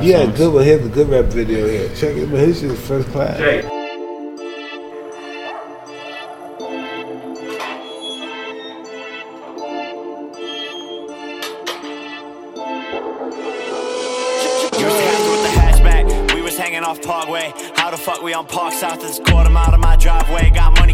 Yeah, good one. Here's a good rap video here. Check it, but his shit is first class. Jay. Used to have with the hatchback. We was hanging off Parkway. How the fuck we on Park South? This quarter mile of my driveway. Got money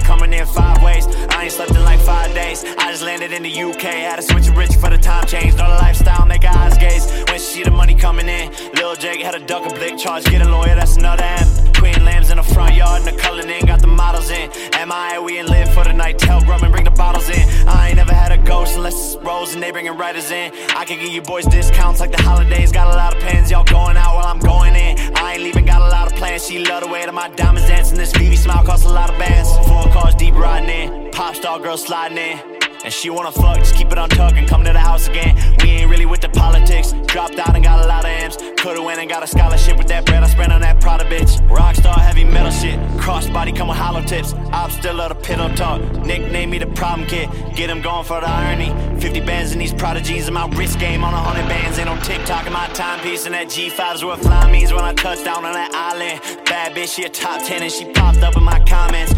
UK. Had to switch to rich for the time change. Know the lifestyle, make eyes gaze. When she see the money coming in. Lil Jake had a duck a blick charge. Get a lawyer, that's another M. Queen lambs in the front yard and the culling in. Got the models in. MIA, we in live for the night. Tell Grub and bring the bottles in. I ain't never had a ghost unless it's Rose and they bringing writers in. I can give you boys discounts like the holidays. Got a lot of pens, y'all going out while I'm going in. I ain't leaving, got a lot of plans. She love the way that my diamonds dancing. This VV smile costs a lot of bands. Four cars deep riding in. Pop star girl sliding in. And she wanna fuck, just keep it on and come to the house again. We ain't really with the politics. Dropped out and got a lot of M's. Coulda went and got a scholarship with that bread I spent on that Prada bitch. Rockstar heavy metal shit. Crossbody come with hollow tips. I'm still at a pillow talk. Nickname me the problem kid. Get him going for the irony. 50 bands in these prodigies and my wrist game on a hundred bands. Ain't no TikTok in my timepiece. And that G5 is what fly means when I touch down on that island. Bad bitch, she a top 10 and she popped up in my comments.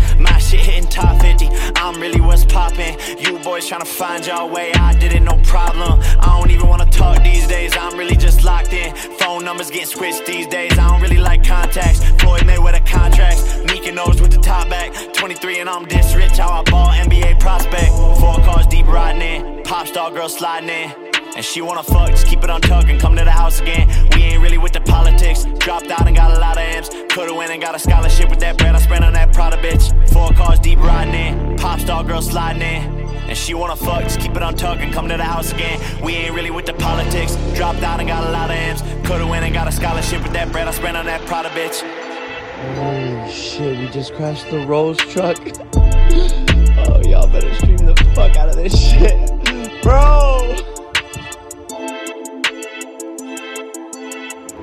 You boys tryna find your way. I did it, no problem. I don't even wanna talk these days. I'm really just locked in. Phone numbers getting switched these days. I don't really like contacts. Floyd Mayweather contracts. Meek knows with the top back. 23 and I'm this rich. How I ball NBA prospect. Four cars deep riding in. Pop star girl sliding in. And she wanna fuck, just keep it on tuck and come to the house again. We ain't really with the politics. Dropped out and got a lot of M's. Coulda went and got a scholarship with that bread I spent on that Prada bitch. Four cars deep riding in. Pop star girl sliding in you wanna fuck, just keep it untucked and come to the house again. We ain't really with the politics. Dropped out and got a lot of M's. Coulda went and got a scholarship with that bread I spent on that Prada bitch. Holy shit, we just crashed the Rolls truck. oh, y'all better stream the fuck out of this shit. Bro!